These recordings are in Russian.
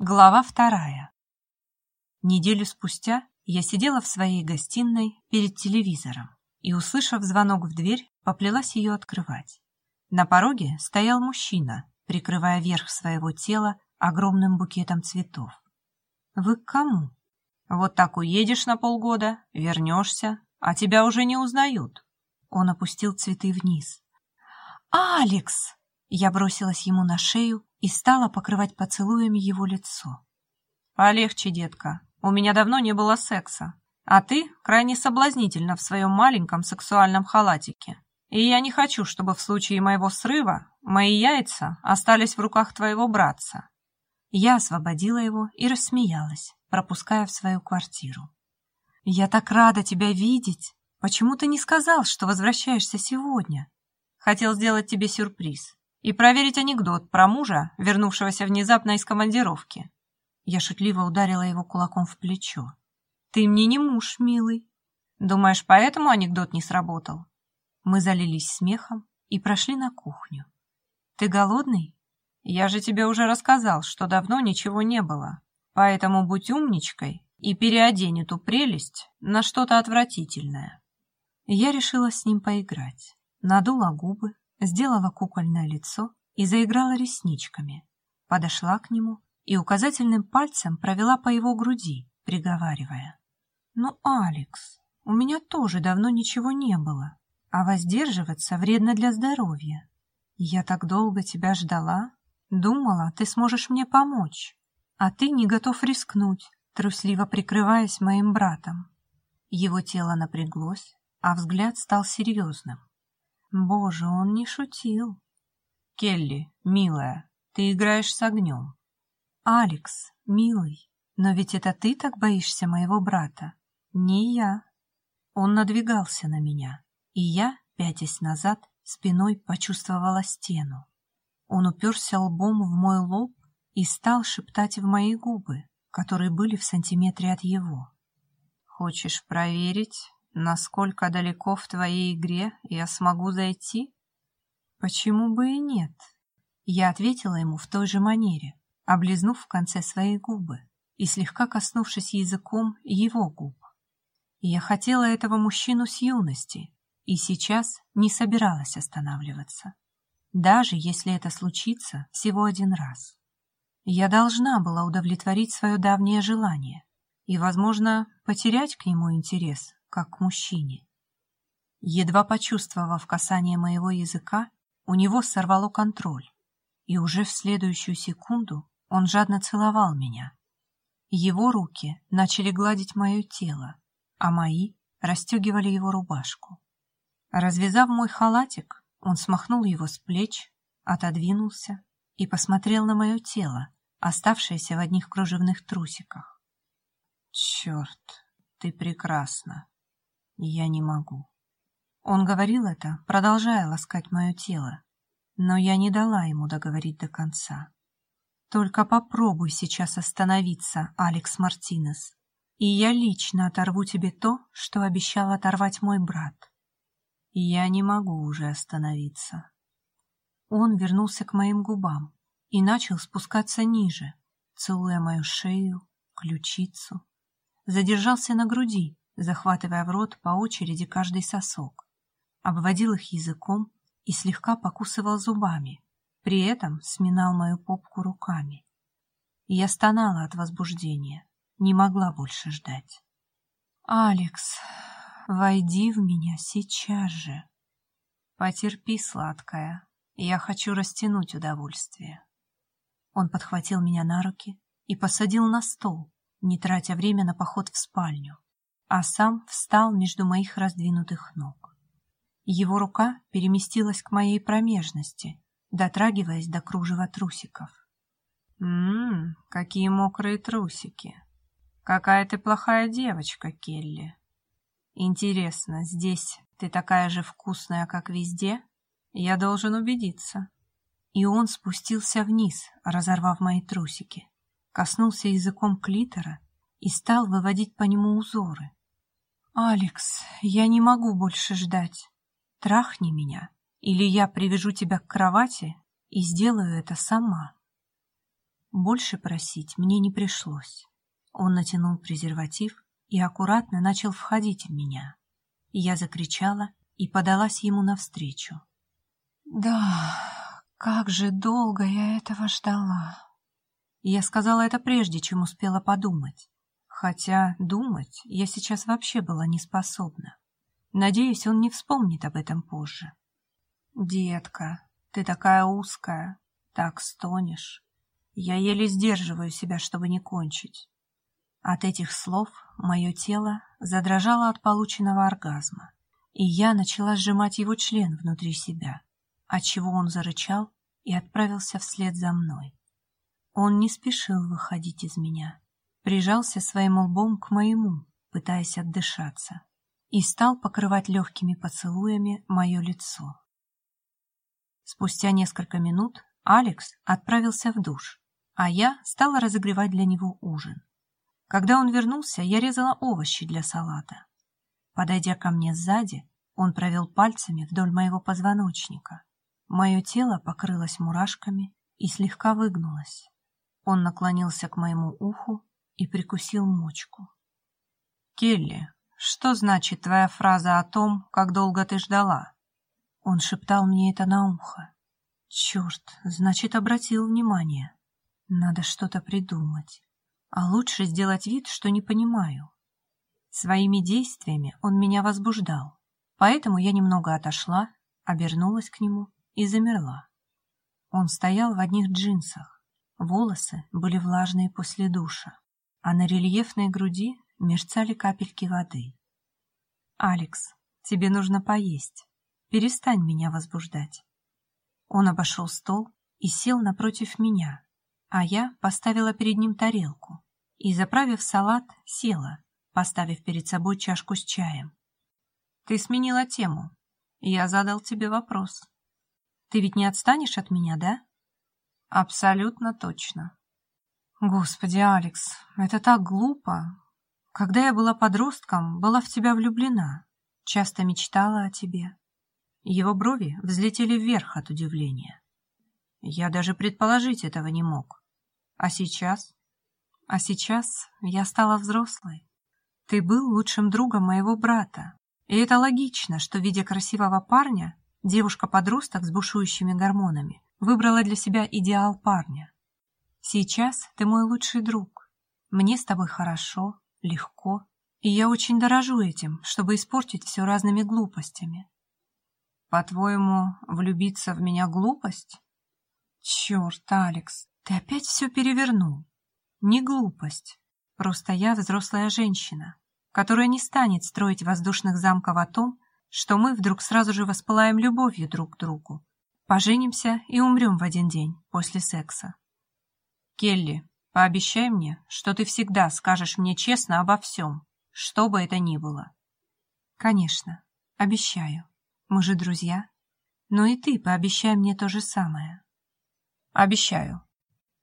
Глава вторая. Неделю спустя я сидела в своей гостиной перед телевизором и, услышав звонок в дверь, поплелась ее открывать. На пороге стоял мужчина, прикрывая верх своего тела огромным букетом цветов. «Вы к кому?» «Вот так уедешь на полгода, вернешься, а тебя уже не узнают». Он опустил цветы вниз. «Алекс!» Я бросилась ему на шею и стала покрывать поцелуями его лицо. «Полегче, детка, у меня давно не было секса, а ты крайне соблазнительна в своем маленьком сексуальном халатике. И я не хочу, чтобы в случае моего срыва мои яйца остались в руках твоего братца». Я освободила его и рассмеялась, пропуская в свою квартиру. «Я так рада тебя видеть! Почему ты не сказал, что возвращаешься сегодня?» «Хотел сделать тебе сюрприз и проверить анекдот про мужа, вернувшегося внезапно из командировки. Я шутливо ударила его кулаком в плечо. «Ты мне не муж, милый. Думаешь, поэтому анекдот не сработал?» Мы залились смехом и прошли на кухню. «Ты голодный? Я же тебе уже рассказал, что давно ничего не было. Поэтому будь умничкой и переодень эту прелесть на что-то отвратительное». Я решила с ним поиграть. Надула губы, сделала кукольное лицо и заиграла ресничками. Подошла к нему и указательным пальцем провела по его груди, приговаривая. «Ну, Алекс, у меня тоже давно ничего не было, а воздерживаться вредно для здоровья. Я так долго тебя ждала, думала, ты сможешь мне помочь, а ты не готов рискнуть, трусливо прикрываясь моим братом». Его тело напряглось, а взгляд стал серьезным. Боже, он не шутил. Келли, милая, ты играешь с огнем. Алекс, милый, но ведь это ты так боишься моего брата, не я. Он надвигался на меня, и я, пятясь назад, спиной почувствовала стену. Он уперся лбом в мой лоб и стал шептать в мои губы, которые были в сантиметре от его. «Хочешь проверить, насколько далеко в твоей игре я смогу зайти? Почему бы и нет? Я ответила ему в той же манере, облизнув в конце своей губы и слегка коснувшись языком его губ. Я хотела этого мужчину с юности и сейчас не собиралась останавливаться, даже если это случится всего один раз. Я должна была удовлетворить свое давнее желание и, возможно, потерять к нему интерес как к мужчине. Едва почувствовав касание моего языка, у него сорвало контроль, и уже в следующую секунду он жадно целовал меня. Его руки начали гладить мое тело, а мои расстегивали его рубашку. Развязав мой халатик, он смахнул его с плеч, отодвинулся и посмотрел на мое тело, оставшееся в одних кружевных трусиках. «Черт, ты прекрасна!» Я не могу. Он говорил это, продолжая ласкать мое тело, но я не дала ему договорить до конца. Только попробуй сейчас остановиться, Алекс Мартинес, и я лично оторву тебе то, что обещал оторвать мой брат. Я не могу уже остановиться. Он вернулся к моим губам и начал спускаться ниже, целуя мою шею, ключицу. Задержался на груди, захватывая в рот по очереди каждый сосок, обводил их языком и слегка покусывал зубами, при этом сминал мою попку руками. Я стонала от возбуждения, не могла больше ждать. «Алекс, войди в меня сейчас же!» «Потерпи, сладкая, я хочу растянуть удовольствие». Он подхватил меня на руки и посадил на стол, не тратя время на поход в спальню а сам встал между моих раздвинутых ног. Его рука переместилась к моей промежности, дотрагиваясь до кружева трусиков. «Ммм, какие мокрые трусики! Какая ты плохая девочка, Келли! Интересно, здесь ты такая же вкусная, как везде? Я должен убедиться». И он спустился вниз, разорвав мои трусики, коснулся языком клитора и стал выводить по нему узоры, «Алекс, я не могу больше ждать. Трахни меня, или я привяжу тебя к кровати и сделаю это сама». Больше просить мне не пришлось. Он натянул презерватив и аккуратно начал входить в меня. Я закричала и подалась ему навстречу. «Да, как же долго я этого ждала!» Я сказала это прежде, чем успела подумать. Хотя думать я сейчас вообще была не способна. Надеюсь, он не вспомнит об этом позже. «Детка, ты такая узкая, так стонешь. Я еле сдерживаю себя, чтобы не кончить». От этих слов мое тело задрожало от полученного оргазма, и я начала сжимать его член внутри себя, отчего он зарычал и отправился вслед за мной. Он не спешил выходить из меня, прижался своим лбом к моему, пытаясь отдышаться, и стал покрывать легкими поцелуями мое лицо. Спустя несколько минут Алекс отправился в душ, а я стала разогревать для него ужин. Когда он вернулся, я резала овощи для салата. Подойдя ко мне сзади, он провел пальцами вдоль моего позвоночника. Мое тело покрылось мурашками и слегка выгнулось. Он наклонился к моему уху и прикусил мочку. «Келли, что значит твоя фраза о том, как долго ты ждала?» Он шептал мне это на ухо. «Черт, значит, обратил внимание. Надо что-то придумать. А лучше сделать вид, что не понимаю. Своими действиями он меня возбуждал, поэтому я немного отошла, обернулась к нему и замерла. Он стоял в одних джинсах, Волосы были влажные после душа, а на рельефной груди мерцали капельки воды. «Алекс, тебе нужно поесть. Перестань меня возбуждать». Он обошел стол и сел напротив меня, а я поставила перед ним тарелку и, заправив салат, села, поставив перед собой чашку с чаем. «Ты сменила тему. Я задал тебе вопрос. Ты ведь не отстанешь от меня, да?» Абсолютно точно. Господи, Алекс, это так глупо. Когда я была подростком, была в тебя влюблена, часто мечтала о тебе. Его брови взлетели вверх от удивления. Я даже предположить этого не мог. А сейчас? А сейчас я стала взрослой. Ты был лучшим другом моего брата. И это логично, что, видя красивого парня, девушка-подросток с бушующими гормонами Выбрала для себя идеал парня. Сейчас ты мой лучший друг. Мне с тобой хорошо, легко, и я очень дорожу этим, чтобы испортить все разными глупостями. По-твоему, влюбиться в меня глупость? Черт, Алекс, ты опять все перевернул. Не глупость, просто я взрослая женщина, которая не станет строить воздушных замков о том, что мы вдруг сразу же воспылаем любовью друг к другу Поженимся и умрем в один день после секса. Келли, пообещай мне, что ты всегда скажешь мне честно обо всем, что бы это ни было. Конечно, обещаю. Мы же друзья. Но и ты пообещай мне то же самое. Обещаю.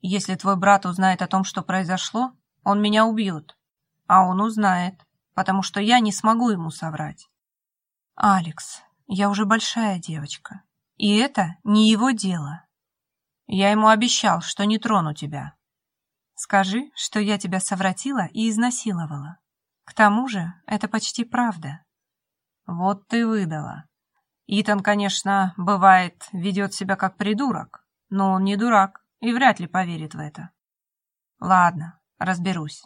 Если твой брат узнает о том, что произошло, он меня убьет. А он узнает, потому что я не смогу ему соврать. Алекс, я уже большая девочка. И это не его дело. Я ему обещал, что не трону тебя. Скажи, что я тебя совратила и изнасиловала. К тому же это почти правда. Вот ты выдала. Итан, конечно, бывает, ведет себя как придурок, но он не дурак и вряд ли поверит в это. Ладно, разберусь.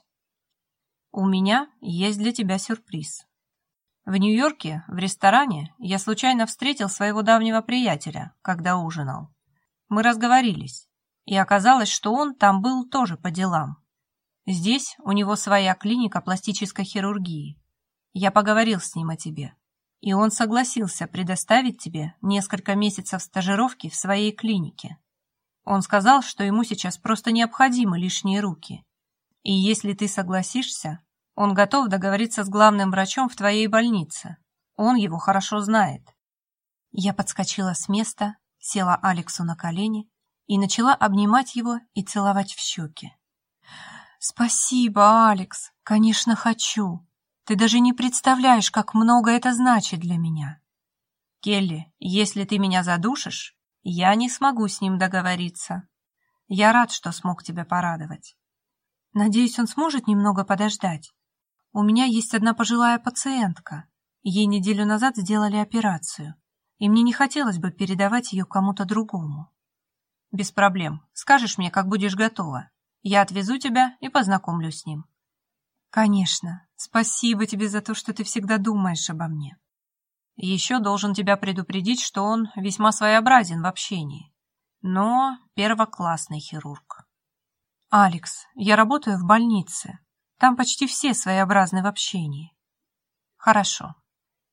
У меня есть для тебя сюрприз. В Нью-Йорке, в ресторане, я случайно встретил своего давнего приятеля, когда ужинал. Мы разговорились, и оказалось, что он там был тоже по делам. Здесь у него своя клиника пластической хирургии. Я поговорил с ним о тебе, и он согласился предоставить тебе несколько месяцев стажировки в своей клинике. Он сказал, что ему сейчас просто необходимы лишние руки. И если ты согласишься, он готов договориться с главным врачом в твоей больнице. Он его хорошо знает. Я подскочила с места, села Алексу на колени и начала обнимать его и целовать в щеки. «Спасибо, Алекс, конечно, хочу. Ты даже не представляешь, как много это значит для меня». «Келли, если ты меня задушишь, я не смогу с ним договориться. Я рад, что смог тебя порадовать. Надеюсь, он сможет немного подождать. У меня есть одна пожилая пациентка. Ей неделю назад сделали операцию, и мне не хотелось бы передавать ее кому-то другому. Без проблем. Скажешь мне, как будешь готова. Я отвезу тебя и познакомлю с ним. Конечно. Спасибо тебе за то, что ты всегда думаешь обо мне. Еще должен тебя предупредить, что он весьма своеобразен в общении но первоклассный хирург. «Алекс, я работаю в больнице. Там почти все своеобразны в общении». «Хорошо.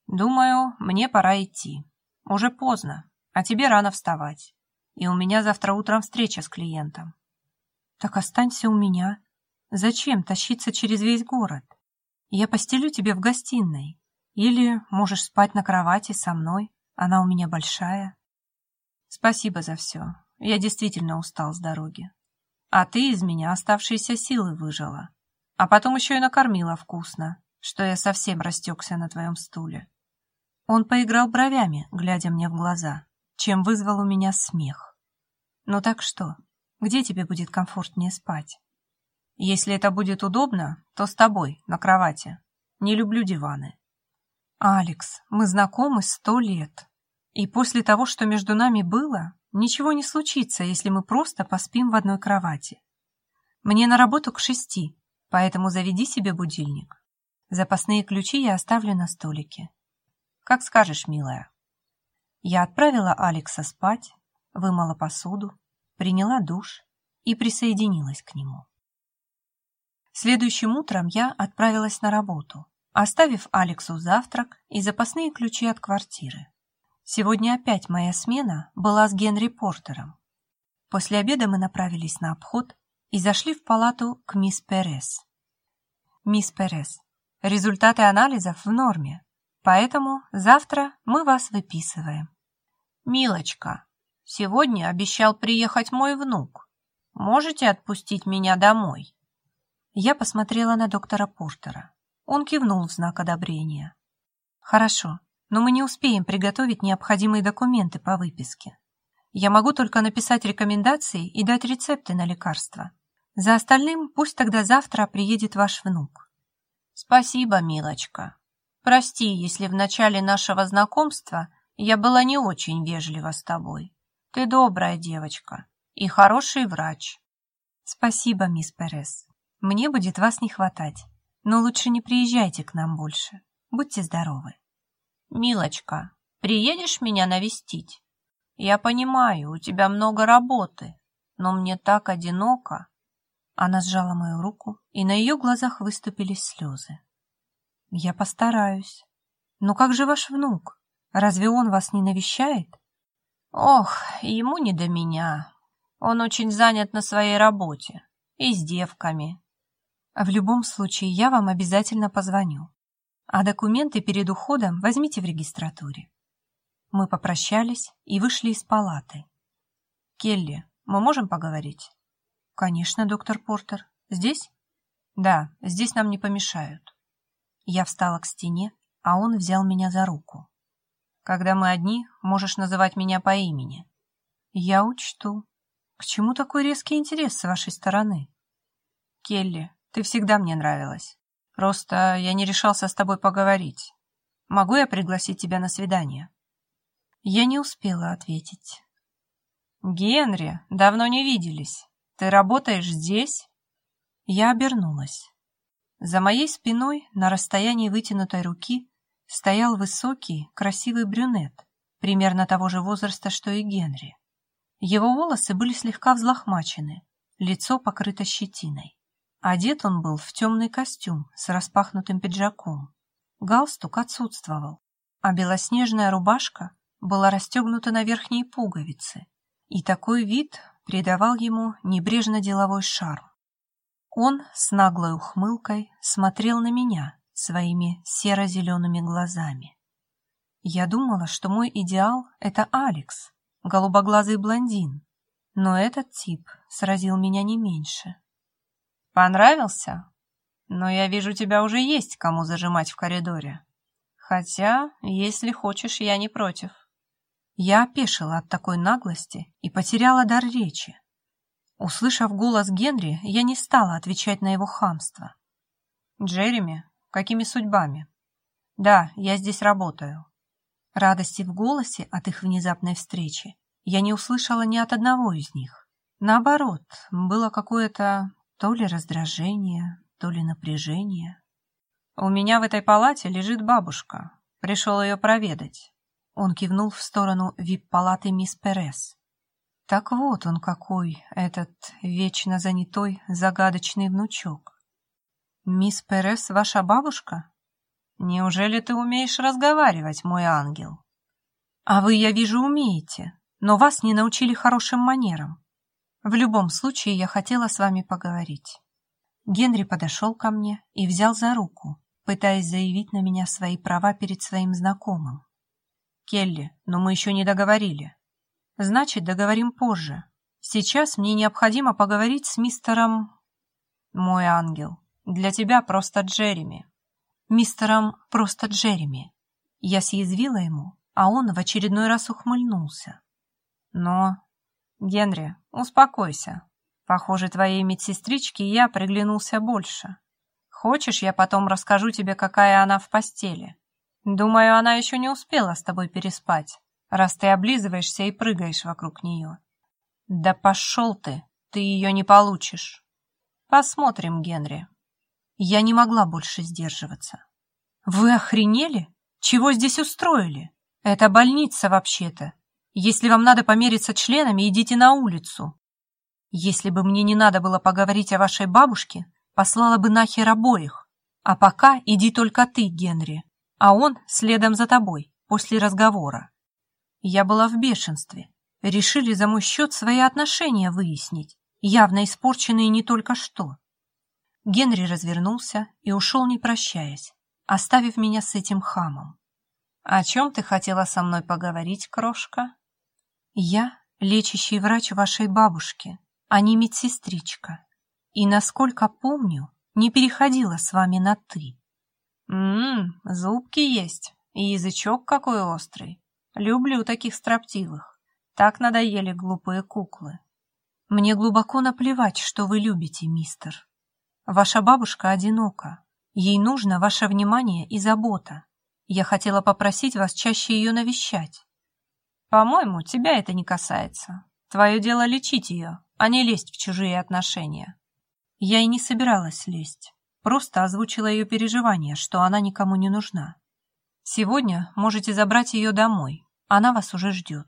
Думаю, мне пора идти. Уже поздно, а тебе рано вставать. И у меня завтра утром встреча с клиентом». «Так останься у меня. Зачем тащиться через весь город? Я постелю тебе в гостиной. Или можешь спать на кровати со мной, она у меня большая». Спасибо за все. Я действительно устал с дороги. А ты из меня оставшиеся силы выжила. А потом еще и накормила вкусно, что я совсем растекся на твоем стуле. Он поиграл бровями, глядя мне в глаза, чем вызвал у меня смех. Ну так что, где тебе будет комфортнее спать? Если это будет удобно, то с тобой, на кровати. Не люблю диваны. Алекс, мы знакомы сто лет. И после того, что между нами было, ничего не случится, если мы просто поспим в одной кровати. Мне на работу к шести, поэтому заведи себе будильник. Запасные ключи я оставлю на столике. Как скажешь, милая. Я отправила Алекса спать, вымыла посуду, приняла душ и присоединилась к нему. Следующим утром я отправилась на работу, оставив Алексу завтрак и запасные ключи от квартиры. Сегодня опять моя смена была с Генри Портером. После обеда мы направились на обход и зашли в палату к мисс Перес. Мисс Перес, результаты анализов в норме, поэтому завтра мы вас выписываем. Милочка, сегодня обещал приехать мой внук. Можете отпустить меня домой? Я посмотрела на доктора Портера. Он кивнул в знак одобрения. Хорошо, но мы не успеем приготовить необходимые документы по выписке. Я могу только написать рекомендации и дать рецепты на лекарства. За остальным пусть тогда завтра приедет ваш внук. Спасибо, милочка. Прости, если в начале нашего знакомства я была не очень вежлива с тобой. Ты добрая девочка и хороший врач. Спасибо, мисс Перес. Мне будет вас не хватать, но лучше не приезжайте к нам больше. Будьте здоровы. «Милочка, приедешь меня навестить? Я понимаю, у тебя много работы, но мне так одиноко». Она сжала мою руку, и на ее глазах выступили слезы. «Я постараюсь. Но как же ваш внук? Разве он вас не навещает?» «Ох, ему не до меня. Он очень занят на своей работе и с девками. В любом случае, я вам обязательно позвоню. А документы перед уходом возьмите в регистратуре. Мы попрощались и вышли из палаты. Келли, мы можем поговорить? Конечно, доктор Портер. Здесь? Да, здесь нам не помешают. Я встала к стене, а он взял меня за руку. Когда мы одни, можешь называть меня по имени. Я учту. К чему такой резкий интерес с вашей стороны? Келли, ты всегда мне нравилась. Просто я не решался с тобой поговорить. Могу я пригласить тебя на свидание?» Я не успела ответить. «Генри, давно не виделись. Ты работаешь здесь?» Я обернулась. За моей спиной, на расстоянии вытянутой руки, стоял высокий, красивый брюнет, примерно того же возраста, что и Генри. Его волосы были слегка взлохмачены, лицо покрыто щетиной. Одет он был в темный костюм с распахнутым пиджаком. Галстук отсутствовал, а белоснежная рубашка была расстегнута на верхние пуговицы, и такой вид придавал ему небрежно-деловой шарм. Он с наглой ухмылкой смотрел на меня своими серо-зелеными глазами. Я думала, что мой идеал — это Алекс, голубоглазый блондин, но этот тип сразил меня не меньше. Понравился? Но я вижу, тебя уже есть кому зажимать в коридоре. Хотя, если хочешь, я не против. Я опешила от такой наглости и потеряла дар речи. Услышав голос Генри, я не стала отвечать на его хамство. «Джереми, какими судьбами?» «Да, я здесь работаю». Радости в голосе от их внезапной встречи я не услышала ни от одного из них. Наоборот, было какое-то то ли раздражение, то ли напряжение. «У меня в этой палате лежит бабушка. Пришел ее проведать». Он кивнул в сторону вип-палаты мисс Перес. Так вот он какой, этот вечно занятой загадочный внучок. «Мисс Перес ваша бабушка?» «Неужели ты умеешь разговаривать, мой ангел?» «А вы, я вижу, умеете, но вас не научили хорошим манерам. В любом случае, я хотела с вами поговорить». Генри подошел ко мне и взял за руку, пытаясь заявить на меня свои права перед своим знакомым. «Келли, но мы еще не договорили». «Значит, договорим позже. Сейчас мне необходимо поговорить с мистером...» «Мой ангел, для тебя просто Джереми». «Мистером просто Джереми». Я съязвила ему, а он в очередной раз ухмыльнулся. «Но...» «Генри, успокойся. Похоже, твоей медсестричке я приглянулся больше. Хочешь, я потом расскажу тебе, какая она в постели? Думаю, она еще не успела с тобой переспать, раз ты облизываешься и прыгаешь вокруг нее. Да пошел ты, ты ее не получишь. Посмотрим, Генри. Я не могла больше сдерживаться. Вы охренели? Чего здесь устроили? Это больница вообще-то. Если вам надо помериться членами, идите на улицу. Если бы мне не надо было поговорить о вашей бабушке, послала бы нахер обоих. А пока иди только ты, Генри, а он следом за тобой, после разговора. Я была в бешенстве. Решили за мой счет свои отношения выяснить, явно испорченные не только что. Генри развернулся и ушел, не прощаясь, оставив меня с этим хамом. «О чем ты хотела со мной поговорить, крошка?» «Я лечащий врач вашей бабушки, а не медсестричка. И, насколько помню, не переходила с вами на «ты». «Ммм, зубки есть, и язычок какой острый. Люблю таких строптивых. Так надоели глупые куклы. Мне глубоко наплевать, что вы любите, мистер. Ваша бабушка одинока. Ей нужно ваше внимание и забота. Я хотела попросить вас чаще ее навещать. По-моему, тебя это не касается. Твое дело лечить ее, а не лезть в чужие отношения. Я и не собиралась лезть. Просто озвучила ее переживания, что она никому не нужна. Сегодня можете забрать ее домой. Она вас уже ждет.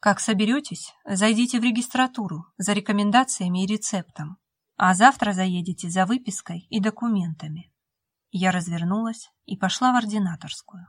Как соберетесь, зайдите в регистратуру за рекомендациями и рецептом а завтра заедете за выпиской и документами. Я развернулась и пошла в ординаторскую.